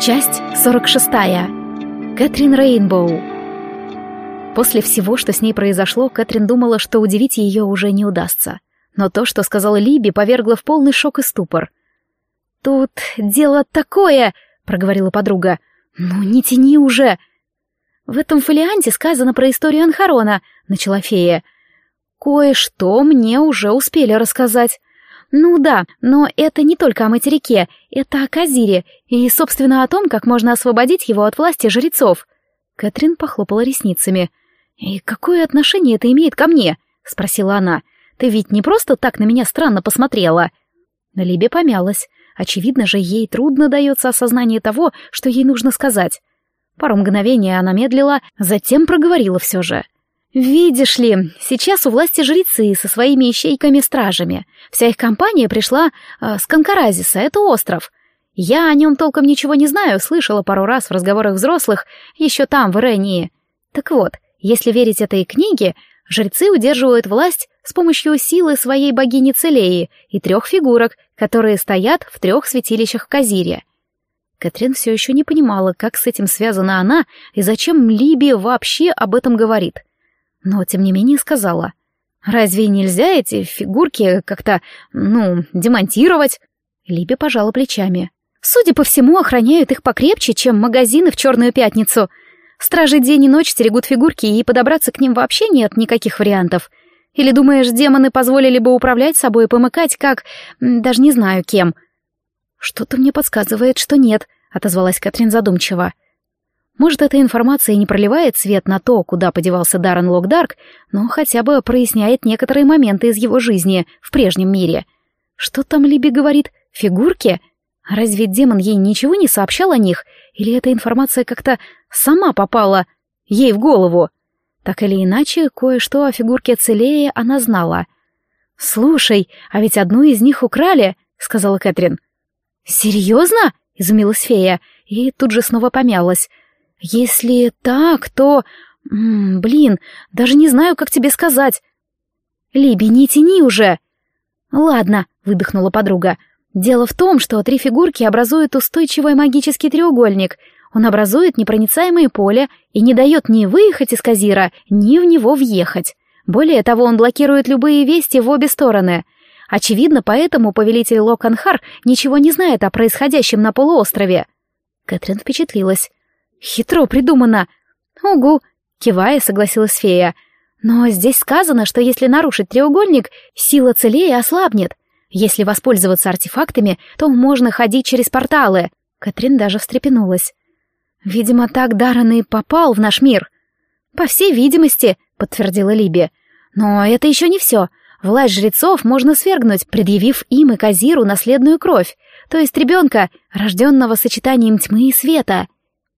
Часть 46. Кэтрин Рейнбоу. После всего, что с ней произошло, Кэтрин думала, что удивить ее уже не удастся. Но то, что сказала Либи, повергло в полный шок и ступор. «Тут дело такое», — проговорила подруга. «Ну, не тяни уже!» «В этом фолианте сказано про историю Анхарона», — начала фея. «Кое-что мне уже успели рассказать. Ну да, но это не только о материке, это о Казире и, собственно, о том, как можно освободить его от власти жрецов. Кэтрин похлопала ресницами. «И какое отношение это имеет ко мне?» — спросила она. «Ты ведь не просто так на меня странно посмотрела?» Либи помялась. Очевидно же, ей трудно дается осознание того, что ей нужно сказать. Пару мгновений она медлила, затем проговорила все же. «Видишь ли, сейчас у власти жрецы со своими ищейками-стражами. Вся их компания пришла э, с Канкаразиса, это остров. Я о нем толком ничего не знаю, слышала пару раз в разговорах взрослых, еще там, в Ирении. Так вот, если верить этой книге, жрецы удерживают власть с помощью силы своей богини Целеи и трех фигурок, которые стоят в трех святилищах в Казире. Катрин все еще не понимала, как с этим связана она и зачем Либия вообще об этом говорит — но, тем не менее, сказала. «Разве нельзя эти фигурки как-то, ну, демонтировать?» Либи пожала плечами. «Судя по всему, охраняют их покрепче, чем магазины в Черную Пятницу. Стражи день и ночь стерегут фигурки, и подобраться к ним вообще нет никаких вариантов. Или думаешь, демоны позволили бы управлять собой и помыкать как... даже не знаю кем?» «Что-то мне подсказывает, что нет», — отозвалась Катрин задумчиво. Может, эта информация и не проливает свет на то, куда подевался Даррен Локдарк, но хотя бы проясняет некоторые моменты из его жизни в прежнем мире. Что там Либи говорит? Фигурки? Разве демон ей ничего не сообщал о них? Или эта информация как-то сама попала ей в голову? Так или иначе, кое-что о фигурке Целея она знала. «Слушай, а ведь одну из них украли», — сказала Кэтрин. «Серьезно?» — изумилась фея, и тут же снова помялась. Если так, то... М -м, блин, даже не знаю, как тебе сказать. Либи, не тяни уже. Ладно, выдохнула подруга. Дело в том, что три фигурки образуют устойчивый магический треугольник. Он образует непроницаемое поле и не дает ни выехать из Казира, ни в него въехать. Более того, он блокирует любые вести в обе стороны. Очевидно, поэтому повелитель Локанхар ничего не знает о происходящем на полуострове. Кэтрин впечатлилась. Хитро придумано. Угу, кивая, согласилась фея. Но здесь сказано, что если нарушить треугольник, сила целее ослабнет. Если воспользоваться артефактами, то можно ходить через порталы. Катрин даже встрепенулась. Видимо, так Даррен попал в наш мир. По всей видимости, подтвердила Либи. Но это еще не все. Власть жрецов можно свергнуть, предъявив им и Казиру наследную кровь, то есть ребенка, рожденного сочетанием тьмы и света.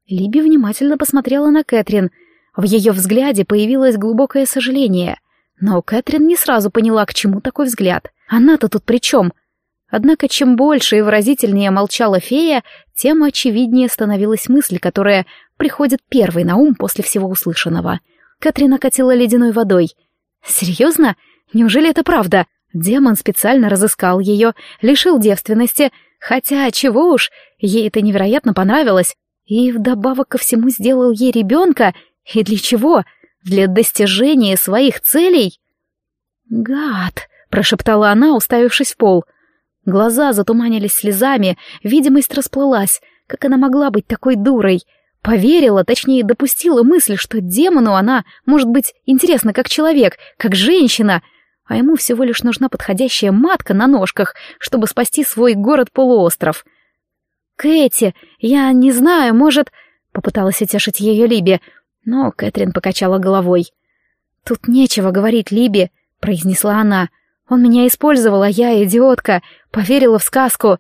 Либи внимательно посмотрела на Кэтрин. В ее взгляде появилось глубокое сожаление. Но Кэтрин не сразу поняла, к чему такой взгляд. Она-то тут при чем? Однако чем больше и выразительнее молчала фея, тем очевиднее становилась мысль, которая приходит первой на ум после всего услышанного. Кэтрин окатила ледяной водой. «Серьезно? Неужели это правда? Демон специально разыскал ее, лишил девственности, хотя, чего уж, ей это невероятно понравилось, и вдобавок ко всему сделал ей ребенка. И для чего? Для достижения своих целей? «Гад!» — прошептала она, уставившись в пол. Глаза затуманились слезами, видимость расплылась. Как она могла быть такой дурой? Поверила, точнее, допустила мысль, что демону она может быть интересна как человек, как женщина, а ему всего лишь нужна подходящая матка на ножках, чтобы спасти свой город-полуостров. «Кэти, я не знаю, может...» — попыталась утешить ее Либи, но Кэтрин покачала головой. «Тут нечего говорить, Либи», — произнесла она. «Он меня использовал, а я, идиотка, поверила в сказку.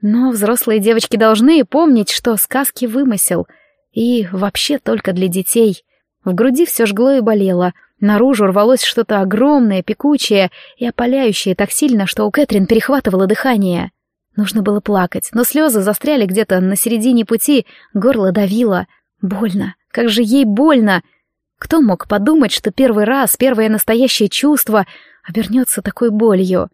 Но взрослые девочки должны помнить, что сказки вымысел. И вообще только для детей». В груди все жгло и болело. Наружу рвалось что-то огромное, пекучее и опаляющее так сильно, что у Кэтрин перехватывало дыхание. Нужно было плакать, но слезы застряли где-то на середине пути, горло давило. Больно, как же ей больно! Кто мог подумать, что первый раз, первое настоящее чувство обернется такой болью?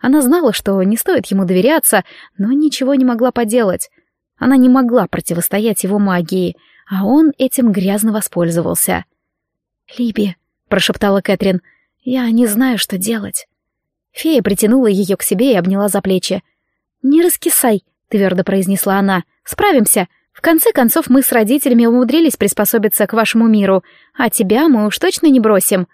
Она знала, что не стоит ему доверяться, но ничего не могла поделать. Она не могла противостоять его магии, а он этим грязно воспользовался. «Либи», — прошептала Кэтрин, — «я не знаю, что делать». Фея притянула ее к себе и обняла за плечи. «Не раскисай», — твердо произнесла она, — «справимся. В конце концов, мы с родителями умудрились приспособиться к вашему миру, а тебя мы уж точно не бросим».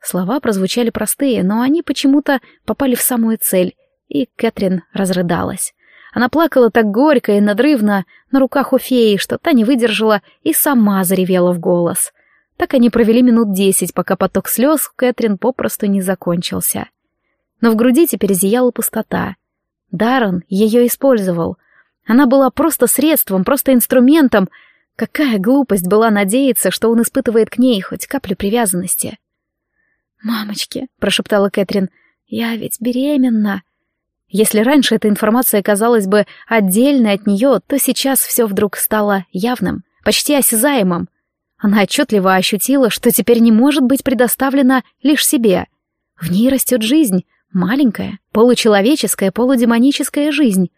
Слова прозвучали простые, но они почему-то попали в самую цель, и Кэтрин разрыдалась. Она плакала так горько и надрывно на руках у феи, что та не выдержала и сама заревела в голос. Так они провели минут десять, пока поток слез у Кэтрин попросту не закончился. Но в груди теперь зияла пустота. Даррен ее использовал. Она была просто средством, просто инструментом. Какая глупость была надеяться, что он испытывает к ней хоть каплю привязанности. «Мамочки», — прошептала Кэтрин, — «я ведь беременна». Если раньше эта информация казалась бы отдельной от нее, то сейчас все вдруг стало явным, почти осязаемым. Она отчетливо ощутила, что теперь не может быть предоставлена лишь себе. В ней растет жизнь, маленькая, получеловеческая, полудемоническая жизнь.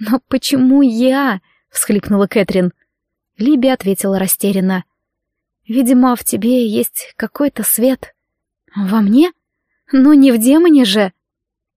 «Но почему я?» — всхлипнула Кэтрин. Либи ответила растерянно. «Видимо, в тебе есть какой-то свет». «Во мне? Ну, не в демоне же!»